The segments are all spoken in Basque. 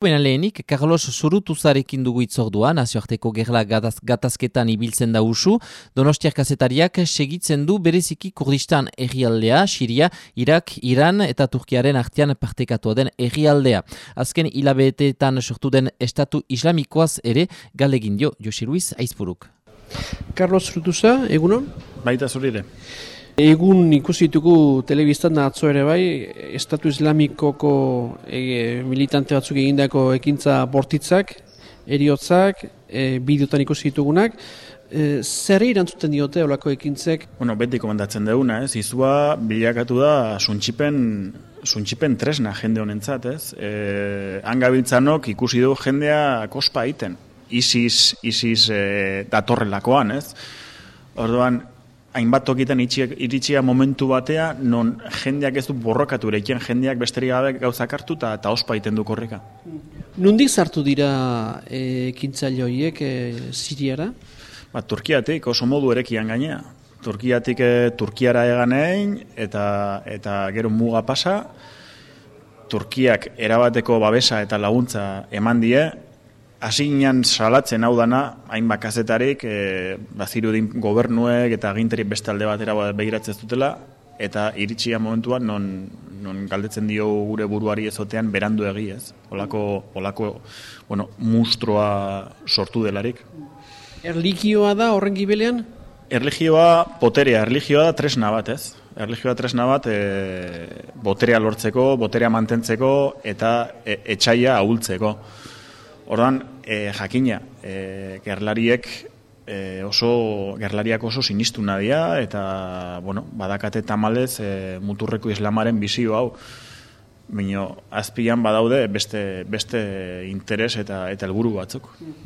Baina lehenik, Carlos Zurutuzarekin dugu itzordua, nazioarteko gerla gataz, gatazketan ibiltzen da usu, donostiak kazetariak segitzen du bereziki Kurdistan errialdea, Siria, Irak, Iran eta Turkiaren artean partekatua den errialdea. Azken hilabeteetan sortu den estatu islamikoaz ere galegin dio Josi Luis Aizpuruk. Carlos Zurutuza, egunon? Baita zurire. Egun ikusi ditugu telebistan da atzo ere bai, Estatu Islamikoko e, militante batzuk egindako ekintza bortitzak, eriotzak, e, bideotan ikusi ditugunak. E, zer irantzuten diote olako ekintzek? Bueno, beti komendatzen duguna, ez? Izua bilakatu da suntxipen, suntxipen tresna jende honentzat, ez? E, Angabiltzanok ikusi du jendea kospa egiten. Isis, Isis e, datorrelakoan, ez? Orduan, hainbat tokitan iritsia momentu batea, non jendeak ez du borrokatu erekian, jendeak besterik gabe gauzak hartu eta, eta ospa iten du korrika. Nundik zartu dira e, horiek e, Siriara? Ba, Turkiatik oso modu erekian gainea. Turkiatik e, Turkiara egan egin eta, eta gero muga pasa. Turkiak erabateko babesa eta laguntza eman die, Asinan salatzen hau dana, hain bakazetarik, e, bazirudin gobernuek eta aginterik beste alde batera begiratzen dutela, eta iritsia momentuan non, non galdetzen dio gure buruari ezotean berandu egi ez. Olako, olako bueno, mustroa sortu delarik. Erligioa da horren gibelean? Erligioa poterea, erligioa da tresna bat ez. Erligioa tresna bat e, boterea lortzeko, boterea mantentzeko eta e, etxaia ahultzeko. Ordan e, jakina, e, gerlariek e, oso, gerlariak oso sinistu nadia, eta, bueno, badakate tamalez e, muturreko islamaren bizio hau, Baina azpian badaude beste, beste interes eta eta helburu batzuk.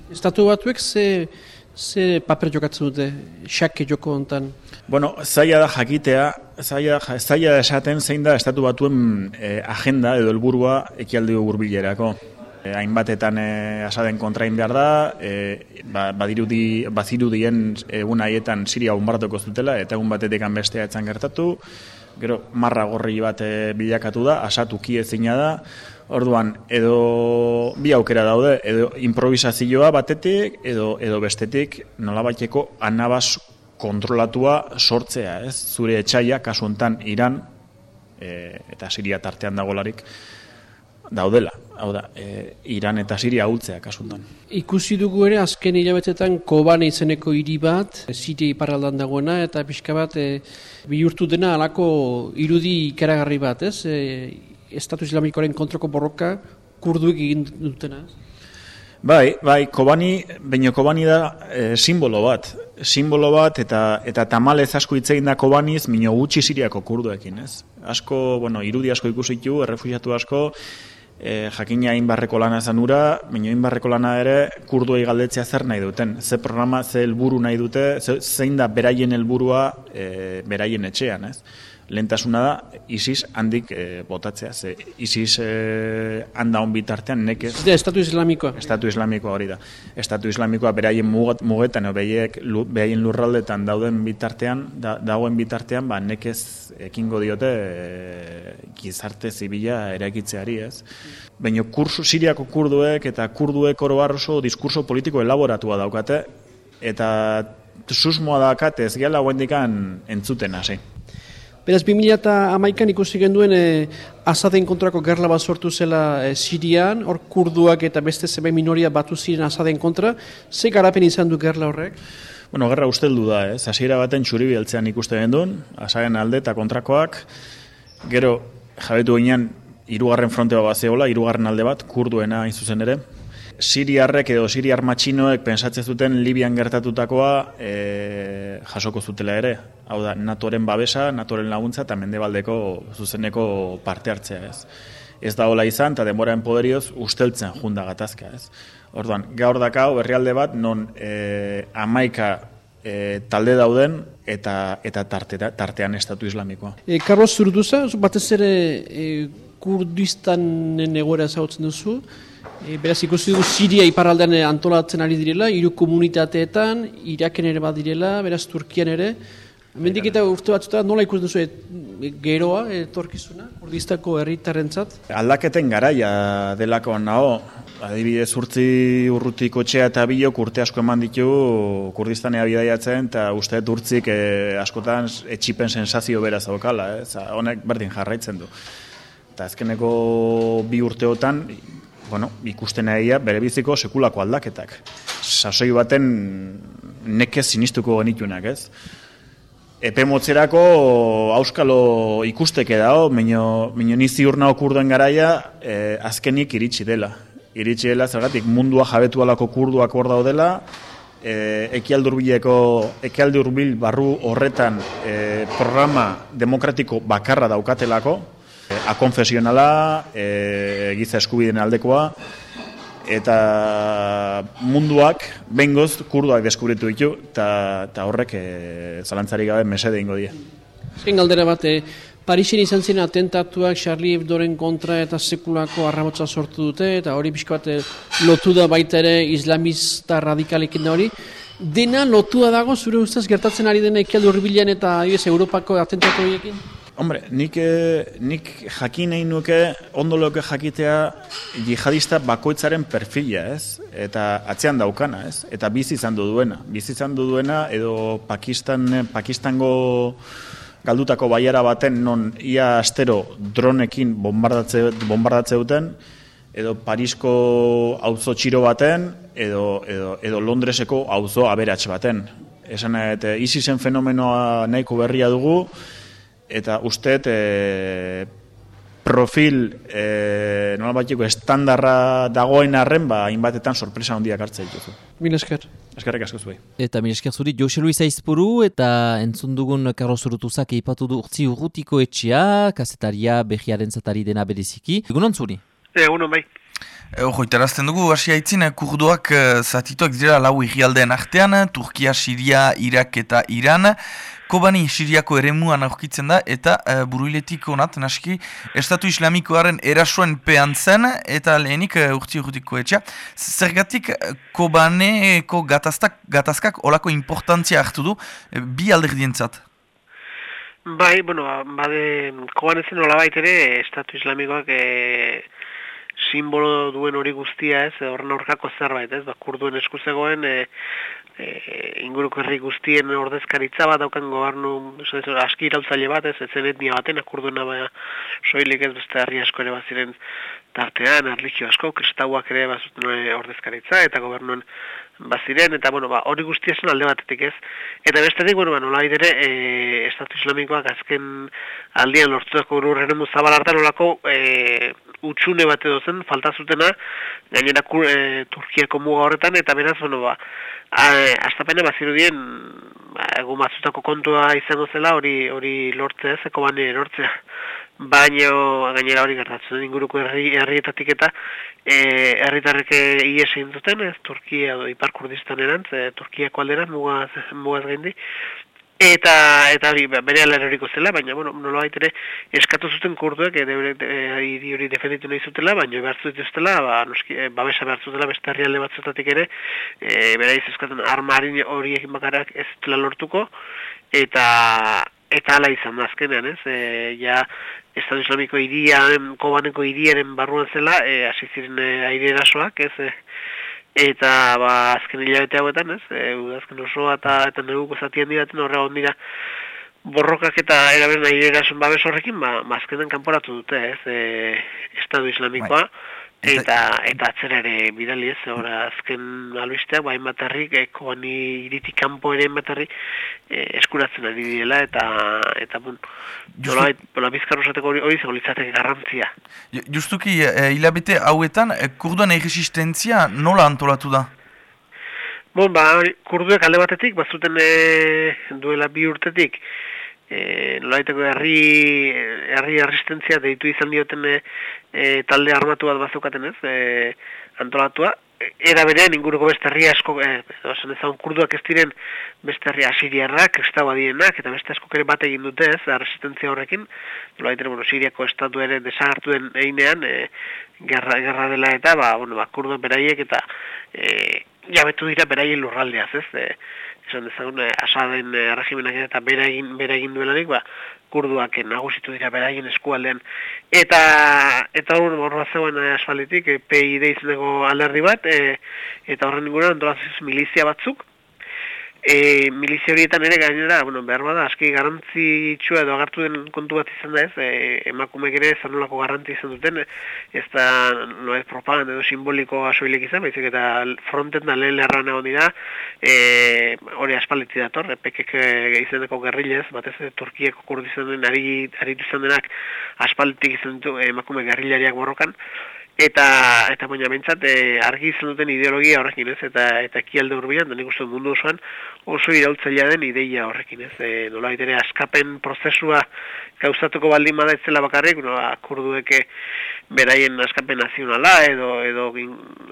Estatu batuek ze, ze paper jokatzen dute, xake joko hontan? Bueno, zaila da jakitea, zaila, zaila da esaten zein da estatu batuen agenda edo helburua ekialdio gurbilerako. E, hainbatetan e, asaden kontrain behar da, e, ba, badirudi, bazirudien egun haietan Siria bombardoko zutela, eta egun batetik bestea etzan gertatu, gero marra gorri bat e, bilakatu da, asatu kiezina da, orduan edo bi aukera daude, edo improvisazioa batetik, edo, edo bestetik nolabaiteko anabaz kontrolatua sortzea, ez? Zure etxaia, kasu hontan Iran, e, eta Siria tartean dagolarik, daudela. Hau da, e, Iran eta Siria ahultzea kasuntan. Ikusi dugu ere azken hilabetetan Kobane izeneko hiri bat, Siria iparraldan dagoena eta pixka bat e, bihurtu dena alako irudi ikaragarri bat, ez? E, Estatu Islamikoaren kontroko borroka kurduik egin dutena, Bai, bai, Kobani, baino Kobani da e, simbolo bat. Simbolo bat eta eta tamalez asko hitzein da Kobaniz, mino gutxi Siriako kurduekin, ez? Asko, bueno, irudi asko ikusi ditu, errefuxiatu asko, e, jakina inbarreko lana esan ura, baina inbarreko lana ere kurduei galdetzea zer nahi duten. Ze programa, ze helburu nahi dute, zein da beraien helburua e, beraien etxean, ez? Lentasuna da ISIS handik e, botatzea. Ze ISIS e, handa hon bitartean nekez... Zide, Estatu Islamikoa. Estatu Islamikoa hori da. Estatu Islamikoa beraien mugetan, behaiek, beraien lurraldetan dauden bitartean, da, dagoen bitartean, ba, nekez ekingo diote e, gizarte zibila erakitzeari ez. Baina kursu, siriako kurduek eta kurduek oro oso diskurso politiko elaboratua daukate, eta susmoa dakate ez gela guendikan entzuten hasi. Beraz, 2008an ikusi genduen e, Asaden kontrako gerla bat sortu zela e, Sirian, hor kurduak eta beste zebe minoria batu ziren Asaden kontra. Ze garapen izan du gerla horrek? Bueno, gerra usteldu da, ez? Hasiera baten txuri bieltzean ikuste genduen, Asaden alde eta kontrakoak. Gero, jabetu ginen, irugarren fronte bat zehola, irugarren alde bat, kurduena zuzen ere. Siriarrek edo Siriar matxinoek pensatzen zuten Libian gertatutakoa e, jasoko zutela ere. Hau da, natoren babesa, natoren laguntza eta mendebaldeko zuzeneko parte hartzea ez. Ez da hola izan, eta denboraen poderioz usteltzen junda gatazka ez. Orduan, gaur dakau, berrialde bat, non e, amaika e, talde dauden eta eta tarte, tartean estatu islamikoa. E, Carlos Zurduza, batez ere e, Kurdistanen egoera zautzen duzu, E, beraz ikusi dugu Siria iparraldean antolatzen ari direla, hiru komunitateetan, Iraken ere bat direla, beraz Turkian ere, Mendik eta urte batzuta nola ikus duzu et, geroa, etorkizuna, kurdistako herritarrentzat? Aldaketen garaia delako naho, adibidez urtzi urrutiko txea eta bilok urte asko eman ditu kurdistanea bidaiatzen eta uste urtzik eh, askotan etxipen sensazio bera zaukala, eh? honek berdin jarraitzen du. Eta azkeneko bi urteotan, bueno, ikusten egia bere biziko sekulako aldaketak. Sasoi baten nekez sinistuko genitunak, ez? Epe motzerako auskalo ikusteke dago, minio, minio nizi urna okurduen garaia, eh, azkenik iritsi dela iritsi dela zergatik mundua jabetu alako kurduak hor daudela, e, ekialdurbileko, ekialdurbil barru horretan e, programa demokratiko bakarra daukatelako, akonfesionala, e, giza eskubideen aldekoa, eta munduak, bengoz, kurduak deskubritu ditu, eta horrek e, zalantzari gabe mesede ingo die. Zen galdera bat, e, Parixen izan zen atentatuak Charlie Hebdoren kontra eta sekulako arrabotza sortu dute, eta hori pixko bat eh, lotu da baita ere islamista radikalekin da hori. Dena lotua dago, zure ustez gertatzen ari dena ikialdu horbilean eta ibez, Europako atentatu horiekin? Hombre, nik, eh, nik jakin nahi nuke, ondo leuke jakitea jihadista bakoitzaren perfila, ez? Eta atzean daukana, ez? Eta bizi izan duena. Bizi izan duena, edo Pakistan, Pakistango galdutako baiara baten non ia astero dronekin bombardatze, bombardatze duten, edo Parisko auzo txiro baten, edo, edo, edo Londreseko auzo aberatxe baten. Esan, eta ISISen fenomenoa nahiko berria dugu, eta uste, e, profil e, nola batiko estandarra dagoen arren, ba, inbatetan sorpresa handiak hartza dituzu. Mil esker. Eskerrek asko zuei. Eta mil esker zuri, Jose Luis Aizpuru eta entzun dugun Karlo Zurutuzak eipatu du urtzi urrutiko etxia, kasetaria behiaren zatari dena bereziki. Egunon zuri? Egunon bai. Ojo, iterazten dugu, hasi haitzin, kurduak zatituak dira lau irrialdeen artean, Turkia, Siria, Irak eta Iran. Kobani Siriako eremuan aurkitzen da eta uh, buruiletik onat, naski, Estatu Islamikoaren erasoen pean zen eta lehenik uh, urti urtiko etxea. Zergatik Kobaneko gataztak, gatazkak olako importantzia hartu du bi alderdientzat? Bai, bueno, bade, Kobanezen hola baitere Estatu Islamikoak e, simbolo duen hori guztia ez, horren aurkako zerbait ez, ba, kurduen eskuzegoen e, e, inguruko herri guztien ordezkaritza bat daukan gobernu aski irautzaile bat ez, etzen etnia baten akurduena baina soilik ez beste herri asko ere baziren tartean, erlikio asko, kristauak ere bazuten ordezkaritza eta gobernuen baziren, eta bueno, ba, hori guztia zen alde batetik ez. Eta bestetik, bueno, ba, nola ere, e, Estatu Islamikoak azken aldian lortzeko ururren muzabal hartan olako e, utxune bat edo zen, falta zutena, gainera e, Turkiako muga horretan, eta beraz, bueno, ba, astapena bazirudien, ba, egun batzutako kontua izango zela, hori hori lortzea, zeko bane lortzea. Baino gainera hori gertatzen inguruko herri herrietatik eta eh herritarrek ies egin duten ez Turkia edo Ipar Kurdistan erantz e, Turkiako aldera mugaz mugaz gaindi eta eta hori bere aleroriko zela baina bueno nolabait ere eskatu zuten kurduek ere hiri hori defenditu nahi zutela baina behartu dituztela ba noski e, babesa behartu zutela beste herrialde batzutatik ere e, beraiz eskatzen armarin horiekin bakarak ez dela lortuko eta eta ala izan azkenean, ez? E, ja, Estado Islamiko irian, kobaneko iriaren barruan zela, e, hasi ziren e, aire erasoak, ez? E, eta, ba, azken hilabete hauetan, ez? E, azken osoa eta, eta neguko zatien diraten horrega ondira borrokak eta eraberen aire erasoen babes horrekin, ba, mazkenen kanporatu dute, ez? E, Estado Islamikoa. Bai. Eta, eta atzera ere bidali ez, ora azken albisteak, bain batarrik, eko bani iritik kanpo ere batarrik e, eskuratzen ari direla, eta, eta bun, jola, bola bizkarro hori hori zego litzateke garrantzia. Justuki, e, hilabete hauetan, e, kurduan erresistentzia nola antolatu da? Bon, ba, kurduek alde batetik, bazuten e, duela bi urtetik, e, nolaiteko herri herri resistentzia deitu izan dioten e, talde armatu bat bazukaten ez, e, antolatua, era berean inguruko beste herri asko, e, esan ezagun kurduak ez diren beste herri asiriarrak, kristaua dienak, eta beste asko ere bat egin dute ez, resistentzia horrekin, nolaiteko, bueno, siriako estatu ere desagartu den einean, e, gerra, gerra dela eta, ba, bueno, ba, kurduak beraiek eta e, jabetu dira beraien lurraldeaz ez, e, esan dezagun, e, asaden e, regimenak eta bera egin, bera egin duelarik, ba, kurduak nagusitu dira beraien eskualdean. Eta eta hor hor zegoen asfaltitik e, PID izeneko alderdi bat e, eta horren inguruan antolatzen milizia batzuk E, milizia horietan ere gainera, bueno, behar bada, aski garrantzitsua edo agartu den kontu bat izan da ez, e, emakumek ere zanolako garrantzi izan duten, ez da, no ez propaganda edo simboliko asoilek izan, baizik eta fronten da lehen lerran egon dira, e, hori aspaliti dator, e, pekek e, izeneko gerrilez, batez Turkieko kurdizan den, ari, aritu izan denak aspalitik izan ditu emakume gerrilariak borrokan, eta eta baina mentzat e, argi izan duten ideologia horrekin ez? Eta eta ekialde hurbilan da nik mundu osoan oso iraultzailea den ideia horrekin ez? E, nola ere askapen prozesua gauzatuko baldin bada etzela bakarrik no akurdueke beraien askapen nazionala edo edo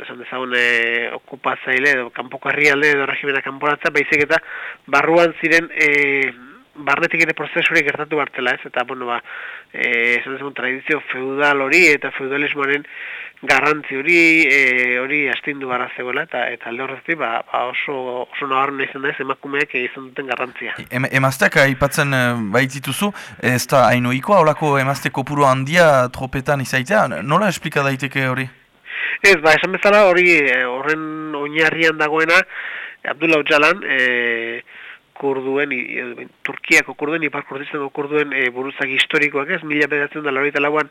esan dezagun e, okupatzaile edo kanpoko herrialde edo regimena kanporatza baizik eta barruan ziren e, barnetik ere prozesuri gertatu bartela ez, eta, bueno, ba, e, esan zen, tradizio feudal hori eta feudalismoaren garrantzi hori e, hori astindu barra zegoela, eta, eta alde horretik, ba, ba oso, oso nabarren izan da ez, emakumeak izan duten garrantzia. Em, emazteak aipatzen e, baitzituzu, ez da hainoikoa, holako emazte kopuru handia tropetan izaitea, nola esplika daiteke hori? Ez, ba, esan bezala hori e, horren oinarrian dagoena, Abdullah Ocalan, e, kurduen, i, Turkiako kurduen, Ipar Kurdistako kurduen e, buruzak historikoak ez, mila bedatzen da laureita lauan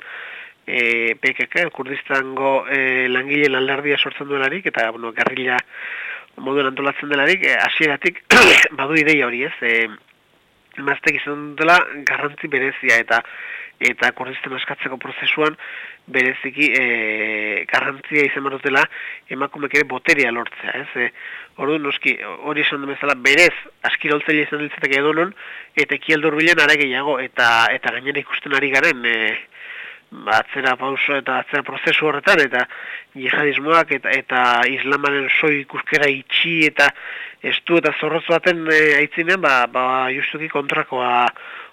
e, PKK, Kurdistango e, langileen aldardia sortzen duelarik, eta bueno, garrila moduen antolatzen delarik, e, asieratik badu ideia hori ez, e, maztek izan dutela garrantzi berezia, eta eta kurdistan askatzeko prozesuan bereziki e, garrantzia izan dutela emakumek ere boterea lortzea, ez? E, Ordu noski hori esan bezala berez askiroltzaile izan ditzatek edonon eta ekialdur bilen are gehiago eta eta gainera ikusten ari garen e, atzera pauso eta atzera prozesu horretan eta jihadismoak eta eta islamaren soi ikuskera itxi eta estu eta zorroz baten e, aitzinen ba, ba justuki kontrakoa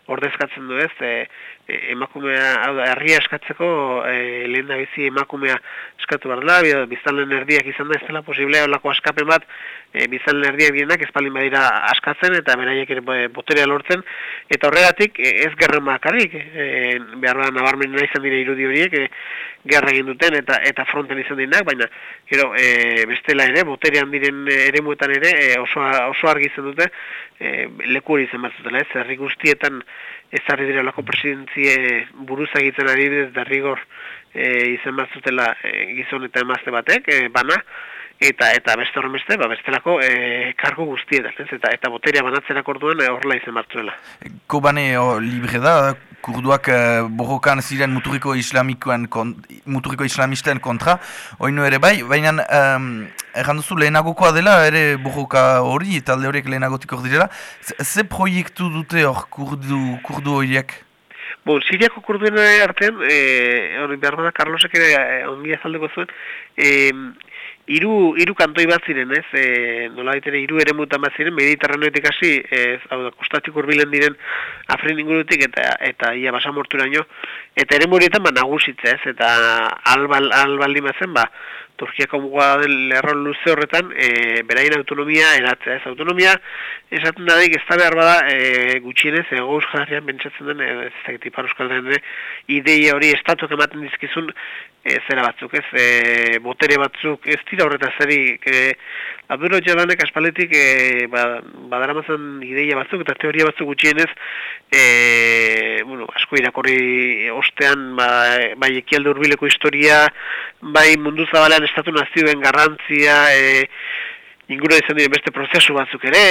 ordezkatzen du ez, e, emakumea, hau da, herria eskatzeko, e, lehen da bizi emakumea eskatu behar da, biztalen erdiak izan da ez dela posiblea, olako askapen bat, e, biztalen erdiak bienak espalin badira askatzen, eta beraiek ere boterea lortzen, eta horregatik e, ez gerran makarik, e, behar da, nabarmen izan dira irudi horiek, e, gerra egin duten, eta eta fronten izan dinak, baina, gero, e, bestela ere, boterean diren eremuetan ere, e, oso, oso argi izan dute, e, leku hori izan batzutela, ez, herri guztietan ezarri dira lako presidentzie buruza egiten ari dira, derrigor e, izan batzutela e, gizon eta emazte batek, e, bana, eta eta beste horren beste, ba, bestelako e, kargo guztietan, ez, eta, eta boterea banatzerak orduan e, horrela izan batzuela. Kobane o, libre da, kurduak uh, borrokan ziren muturiko islamikoen muturiko islamisten kontra, oinu ere bai, baina um, erran lehenagokoa dela, ere borroka hori, eta alde horiek lehenagotik hor direla, ze proiektu dute hor kurdu horiek? Bon, Siriako kurduen artean, e, hori behar bada, Carlosek ere e, ongi azaldeko zuen, e, Iru, iru kantoi bat ziren, ez? E, nola ditere, iru ere mutan bat ziren, mediterranoetik hasi, ez, hau da, kostatik urbilen diren afrin ingurutik, eta, eta ia basamorturaino, eta ere murietan ba nagusitza, ez? Eta albal, albaldi mazen, ba, Turkiako muga den lerron luze horretan, e, beraien autonomia eratzea, ez? Autonomia, esaten da ez da behar bada, e, gutxienez, ego euskal pentsatzen den, ez da, ipar euskal den, ideia hori estatuak ematen dizkizun, e, zera batzuk, ez, e, botere batzuk, ez dira horretaz zeri, e, Abduro Jalanek aspaletik e, ba, badaramazan ideia batzuk eta teoria batzuk gutxienez e, bueno, asko irakorri ostean ba, bai ekialde urbileko historia bai mundu zabalean estatu nazioen garrantzia e, inguru izan dira beste prozesu batzuk ere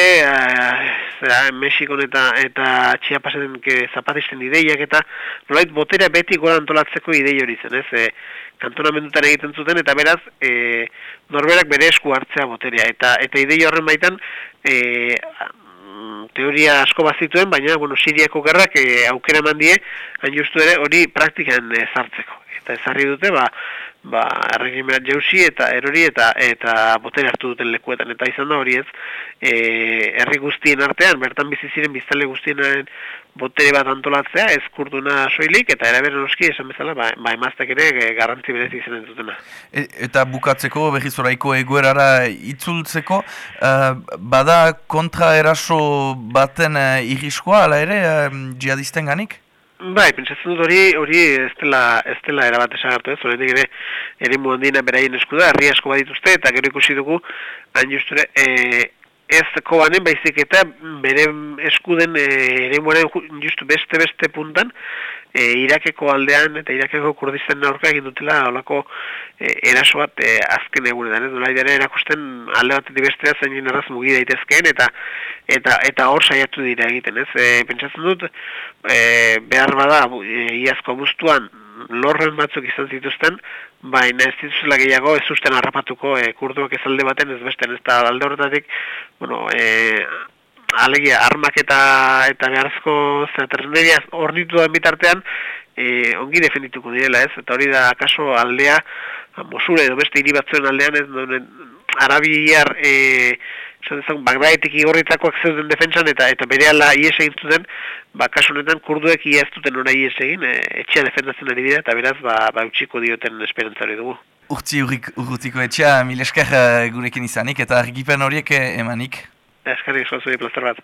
zera, Mexikon eta eta Chiapasen zapatisten ideiak eta nolait botera beti gora antolatzeko idei hori zen ez? E, kantonamendutan egiten zuten eta beraz e, norberak bere esku hartzea boterea. Eta eta ideia horren baitan e, teoria asko bazituen baina bueno Siriako gerrak e, aukera eman die hain justu ere hori praktikan ezartzeko eta ezarri dute ba ba, erregimeat jausi eta erori eta eta botere hartu duten lekuetan. Eta izan da hori ez, e, herri guztien artean, bertan bizi ziren biztale guztien botere bat antolatzea, ez kurduna soilik, eta eraberen oski esan bezala, ba, ba emaztek ere e, garrantzi berezi izan dutena. E, eta bukatzeko, behiz oraiko egoerara itzultzeko, uh, bada kontra eraso baten uh, irriskoa, ala ere, uh, jihadisten ganik? Bai, pentsatzen dut hori, hori ez dela, ez dela erabat esagartu ez, horretik ere, ere muandina beraien eskuda, herri asko badituzte, eta gero ikusi dugu, hain justure, e, ez kobanen baizik eta bere eskuden e, ere muaren justu beste-beste puntan, e, Irakeko aldean eta Irakeko kurdisten aurka egin dutela olako e, eraso bat e, azken egunetan, ez nola erakusten alde bat bestea zein erraz mugi daitezkeen eta eta eta hor saiatu dira egiten, ez? E, pentsatzen dut e, behar bada e, iazko buztuan lorren batzuk izan zituzten, baina ez dituzela gehiago ez usten harrapatuko e, kurduak ez alde baten ez besten, ez da alde horretatik, bueno, e, alegia, armak eta eta beharzko zetreneria ornitu da bitartean, e, ongi definituko direla ez, eta hori da akaso aldea, Mosure edo beste hiri batzuen aldean ez, donen, arabiar, e, esan dezakun, Bagdaetik igorritakoak zeuden defentsan eta eta bere ala ies egin zuten, ba, kasunetan kurduek ia ez duten ora ies egin, e, etxea defendatzen ari dira, eta beraz, ba, ba utxiko dioten esperantzari dugu. Urtzi urrutiko etxea, mil esker eh, gurekin izanik, eta argipen horiek eh, emanik. Eskerrik, zozu, plazer bat.